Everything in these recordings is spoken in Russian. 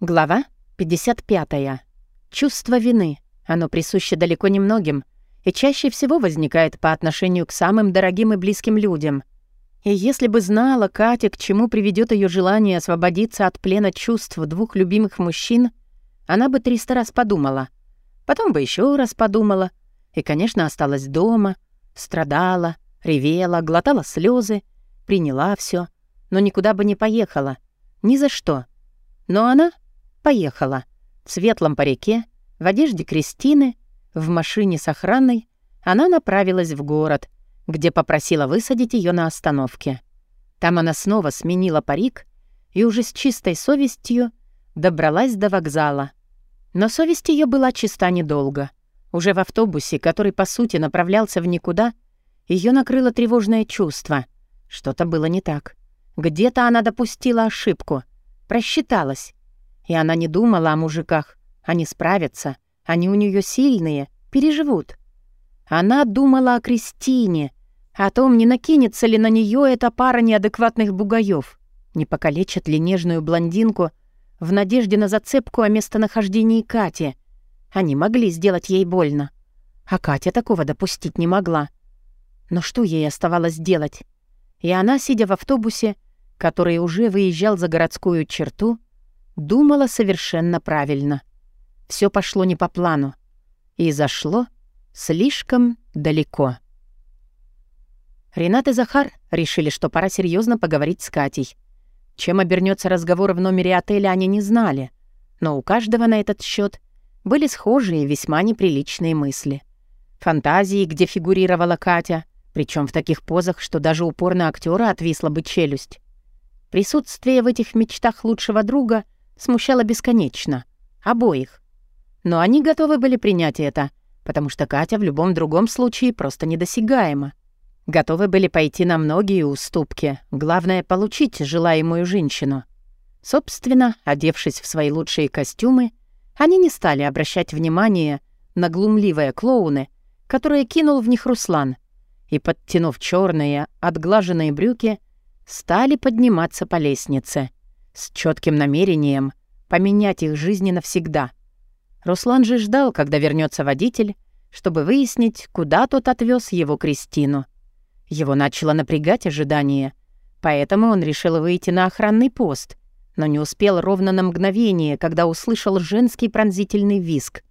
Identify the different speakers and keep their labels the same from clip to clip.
Speaker 1: Глава 55. Чувство вины. Оно присуще далеко не многим и чаще всего возникает по отношению к самым дорогим и близким людям. И если бы знала Катя, к чему приведет ее желание освободиться от плена чувств двух любимых мужчин, она бы триста раз подумала. Потом бы еще раз подумала. И, конечно, осталась дома, страдала, ревела, глотала слезы, приняла все, но никуда бы не поехала. Ни за что. Но она Поехала. В светлом парике, в одежде Кристины, в машине с охраной, она направилась в город, где попросила высадить ее на остановке. Там она снова сменила парик и уже с чистой совестью добралась до вокзала. Но совесть ее была чиста недолго. Уже в автобусе, который, по сути, направлялся в никуда, ее накрыло тревожное чувство. Что-то было не так. Где-то она допустила ошибку. Просчиталась. И она не думала о мужиках. Они справятся. Они у нее сильные, переживут. Она думала о Кристине, о том, не накинется ли на нее эта пара неадекватных бугаев, не покалечат ли нежную блондинку в надежде на зацепку о местонахождении Кати. Они могли сделать ей больно. А Катя такого допустить не могла. Но что ей оставалось делать? И она, сидя в автобусе, который уже выезжал за городскую черту, думала совершенно правильно. Все пошло не по плану. И зашло слишком далеко. Ренат и Захар решили, что пора серьезно поговорить с Катей. Чем обернется разговор в номере отеля, они не знали. Но у каждого на этот счет были схожие весьма неприличные мысли. Фантазии, где фигурировала Катя, причем в таких позах, что даже упорно актера отвисла бы челюсть. Присутствие в этих мечтах лучшего друга — смущало бесконечно. Обоих. Но они готовы были принять это, потому что Катя в любом другом случае просто недосягаема. Готовы были пойти на многие уступки. Главное — получить желаемую женщину. Собственно, одевшись в свои лучшие костюмы, они не стали обращать внимание на глумливые клоуны, которые кинул в них Руслан, и, подтянув черные, отглаженные брюки, стали подниматься по лестнице — с четким намерением поменять их жизни навсегда. Руслан же ждал, когда вернется водитель, чтобы выяснить, куда тот отвез его Кристину. Его начало напрягать ожидание, поэтому он решил выйти на охранный пост, но не успел ровно на мгновение, когда услышал женский пронзительный виск.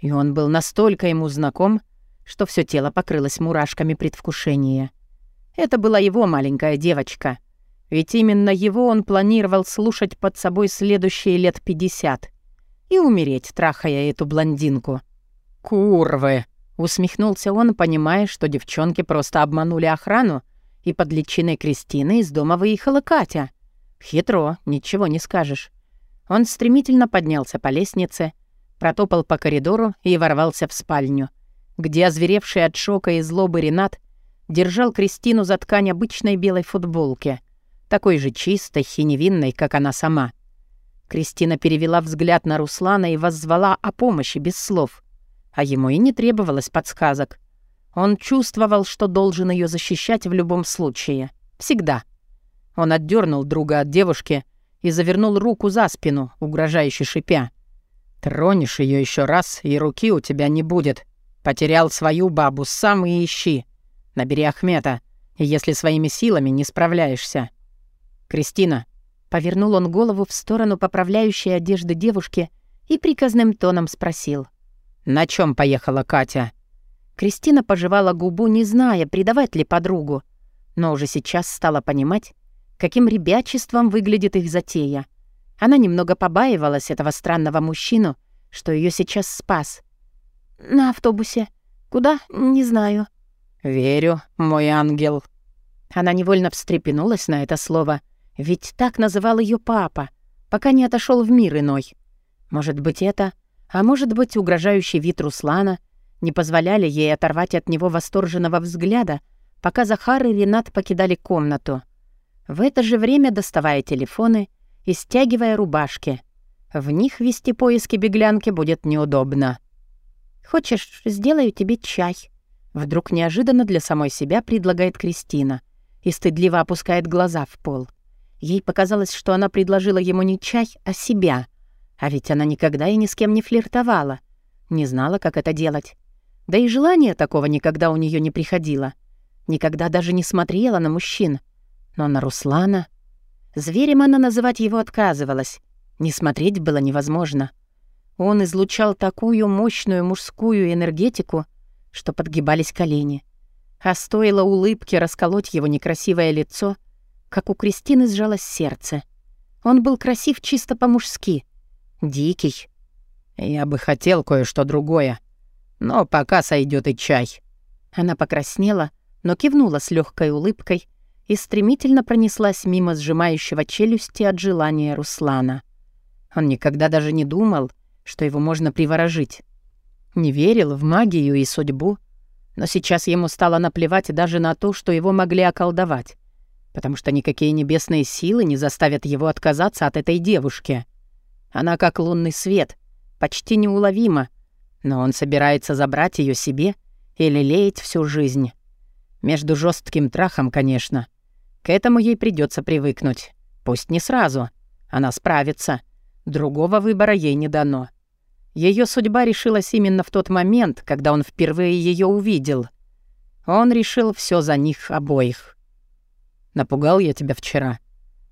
Speaker 1: И он был настолько ему знаком, что все тело покрылось мурашками предвкушения. Это была его маленькая девочка — ведь именно его он планировал слушать под собой следующие лет пятьдесят и умереть, трахая эту блондинку. «Курвы!» — усмехнулся он, понимая, что девчонки просто обманули охрану, и под личиной Кристины из дома выехала Катя. Хитро, ничего не скажешь. Он стремительно поднялся по лестнице, протопал по коридору и ворвался в спальню, где озверевший от шока и злобы Ренат держал Кристину за ткань обычной белой футболки — такой же чистой и невинной, как она сама. Кристина перевела взгляд на Руслана и воззвала о помощи без слов. А ему и не требовалось подсказок. Он чувствовал, что должен ее защищать в любом случае. Всегда. Он отдернул друга от девушки и завернул руку за спину, угрожающе шипя. «Тронешь ее еще раз, и руки у тебя не будет. Потерял свою бабу, сам и ищи. Набери Ахмета, если своими силами не справляешься. «Кристина!» Повернул он голову в сторону поправляющей одежды девушки и приказным тоном спросил. «На чем поехала Катя?» Кристина пожевала губу, не зная, предавать ли подругу, но уже сейчас стала понимать, каким ребячеством выглядит их затея. Она немного побаивалась этого странного мужчину, что ее сейчас спас. «На автобусе. Куда? Не знаю».
Speaker 2: «Верю, мой ангел».
Speaker 1: Она невольно встрепенулась на это слово — ведь так называл ее папа, пока не отошел в мир иной. Может быть, это, а может быть, угрожающий вид Руслана не позволяли ей оторвать от него восторженного взгляда, пока Захар и Ренат покидали комнату. В это же время доставая телефоны и стягивая рубашки. В них вести поиски беглянки будет неудобно. «Хочешь, сделаю тебе чай?» Вдруг неожиданно для самой себя предлагает Кристина и стыдливо опускает глаза в пол. Ей показалось, что она предложила ему не чай, а себя. А ведь она никогда и ни с кем не флиртовала. Не знала, как это делать. Да и желания такого никогда у нее не приходило. Никогда даже не смотрела на мужчин. Но на Руслана... Зверем она называть его отказывалась. Не смотреть было невозможно. Он излучал такую мощную мужскую энергетику, что подгибались колени. А стоило улыбке расколоть его некрасивое лицо, как у Кристины сжалось сердце. Он был красив чисто по-мужски. Дикий.
Speaker 2: «Я бы хотел кое-что другое, но пока сойдет и чай».
Speaker 1: Она покраснела, но кивнула с легкой улыбкой и стремительно пронеслась мимо сжимающего челюсти от желания Руслана. Он никогда даже не думал, что его можно приворожить. Не верил в магию и судьбу, но сейчас ему стало наплевать даже на то, что его могли околдовать, потому что никакие небесные силы не заставят его отказаться от этой девушки. Она как лунный свет, почти неуловима, но он собирается забрать ее себе и лелеять всю жизнь. Между жестким трахом, конечно. К этому ей придется привыкнуть. Пусть не сразу. Она справится. Другого выбора ей не дано. Ее судьба решилась именно в тот момент, когда он впервые ее увидел. Он решил все за них обоих. «Напугал я тебя вчера».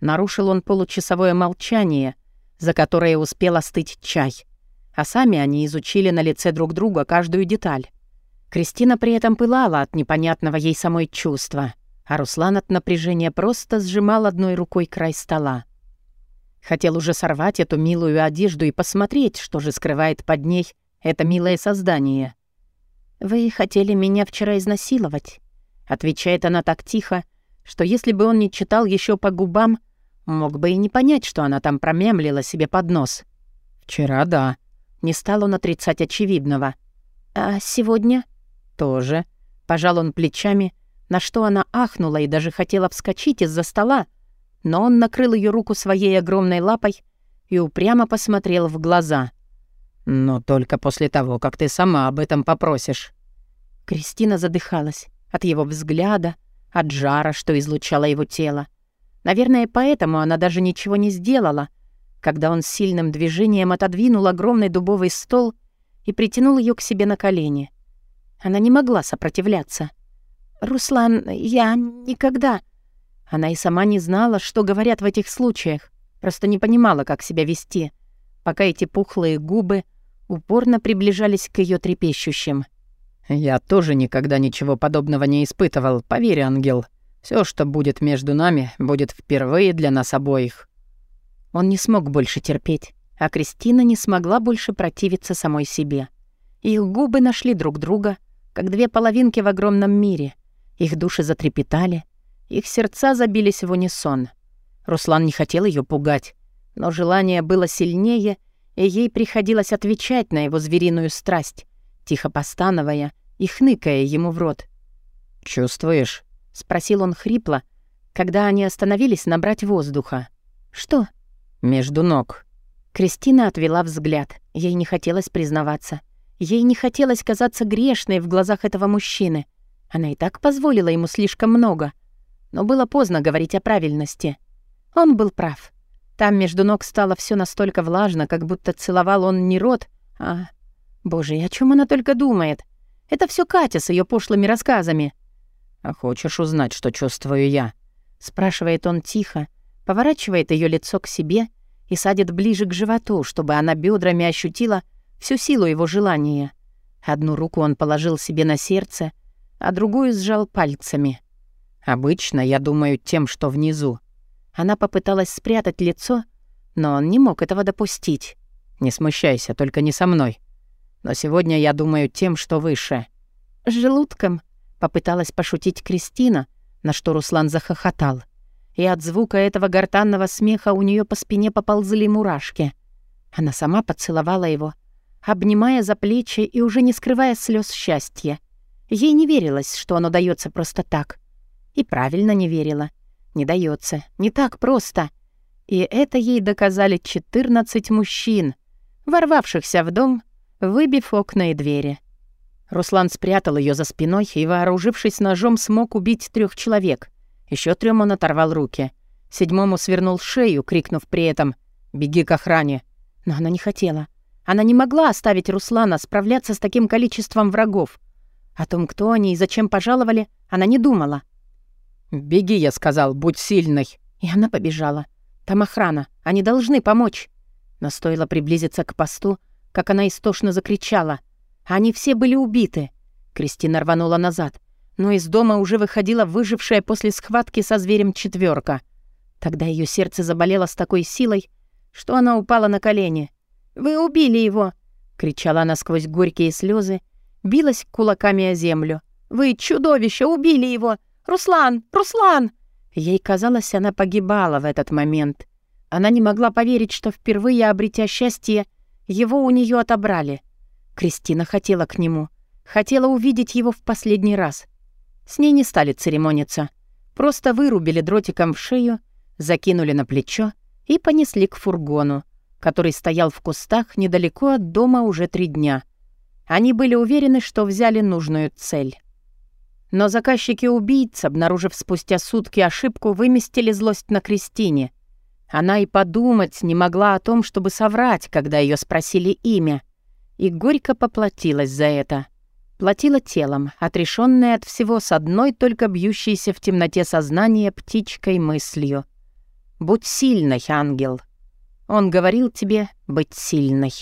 Speaker 1: Нарушил он получасовое молчание, за которое успел остыть чай. А сами они изучили на лице друг друга каждую деталь. Кристина при этом пылала от непонятного ей самой чувства, а Руслан от напряжения просто сжимал одной рукой край стола. Хотел уже сорвать эту милую одежду и посмотреть, что же скрывает под ней это милое создание. «Вы хотели меня вчера изнасиловать?» Отвечает она так тихо, что если бы он не читал еще по губам, мог бы и не понять, что она там промямлила себе под нос.
Speaker 2: «Вчера да».
Speaker 1: Не стал он отрицать очевидного. «А сегодня?» «Тоже». Пожал он плечами, на что она ахнула и даже хотела вскочить из-за стола, но он накрыл ее руку своей огромной лапой и упрямо посмотрел в глаза.
Speaker 2: «Но только после того, как ты сама об этом попросишь».
Speaker 1: Кристина задыхалась от его взгляда, от жара, что излучало его тело. Наверное, поэтому она даже ничего не сделала, когда он сильным движением отодвинул огромный дубовый стол и притянул ее к себе на колени. Она не могла сопротивляться. «Руслан, я никогда...» Она и сама не знала, что говорят в этих случаях, просто не понимала, как себя вести, пока эти пухлые губы упорно приближались к ее трепещущим.
Speaker 2: «Я тоже никогда ничего подобного не испытывал, поверь, ангел. Все, что будет между нами, будет впервые для нас обоих».
Speaker 1: Он не смог больше терпеть, а Кристина не смогла больше противиться самой себе. Их губы нашли друг друга, как две половинки в огромном мире. Их души затрепетали, их сердца забились в унисон. Руслан не хотел ее пугать, но желание было сильнее, и ей приходилось отвечать на его звериную страсть, тихо постановая и хныкая ему в рот.
Speaker 2: «Чувствуешь?»
Speaker 1: — спросил он хрипло, когда они остановились набрать воздуха. «Что?»
Speaker 2: «Между ног».
Speaker 1: Кристина отвела взгляд. Ей не хотелось признаваться. Ей не хотелось казаться грешной в глазах этого мужчины. Она и так позволила ему слишком много. Но было поздно говорить о правильности. Он был прав. Там между ног стало все настолько влажно, как будто целовал он не рот, а... Боже, и о чем она только думает? Это все Катя с ее пошлыми рассказами.
Speaker 2: «А хочешь узнать, что чувствую я?»
Speaker 1: Спрашивает он тихо, поворачивает ее лицо к себе и садит ближе к животу, чтобы она бедрами ощутила всю силу его желания. Одну руку он положил себе на сердце, а другую сжал пальцами.
Speaker 2: «Обычно я думаю тем, что внизу».
Speaker 1: Она попыталась спрятать лицо, но он не мог этого допустить.
Speaker 2: «Не смущайся, только не со мной. Но сегодня я думаю тем, что выше».
Speaker 1: «С желудком?» — попыталась пошутить Кристина, на что Руслан захохотал. И от звука этого гортанного смеха у нее по спине поползли мурашки. Она сама поцеловала его, обнимая за плечи и уже не скрывая слез счастья. Ей не верилось, что оно дается просто так. И правильно не верила. Не дается, не так просто. И это ей доказали 14 мужчин, ворвавшихся в дом, выбив окна и двери. Руслан спрятал ее за спиной и, вооружившись ножом, смог убить трех человек. Еще трем он оторвал руки. Седьмому свернул шею, крикнув при этом «Беги к охране!» Но она не хотела. Она не могла оставить Руслана справляться с таким количеством врагов. О том, кто они и зачем пожаловали, она не думала.
Speaker 2: «Беги», — я сказал, — «будь сильной».
Speaker 1: И она побежала. Там охрана. Они должны помочь. Но стоило приблизиться к посту, как она истошно закричала. Они все были убиты. Кристина рванула назад. Но из дома уже выходила выжившая после схватки со зверем четверка. Тогда ее сердце заболело с такой силой, что она упала на колени. «Вы убили его!» — кричала она сквозь горькие слезы, билась кулаками о землю. «Вы, чудовище, убили его! Руслан! Руслан!» Ей казалось, она погибала в этот момент. Она не могла поверить, что впервые, обретя счастье, его у нее отобрали. Кристина хотела к нему, хотела увидеть его в последний раз. С ней не стали церемониться. Просто вырубили дротиком в шею, закинули на плечо и понесли к фургону, который стоял в кустах недалеко от дома уже три дня. Они были уверены, что взяли нужную цель. Но заказчики убийц, обнаружив спустя сутки ошибку, выместили злость на Кристине. Она и подумать не могла о том, чтобы соврать, когда ее спросили имя. И горько поплатилась за это. Платила телом, отрешенная от всего с одной только бьющейся в темноте сознания птичкой мыслью. «Будь сильной, ангел». Он говорил тебе быть сильной.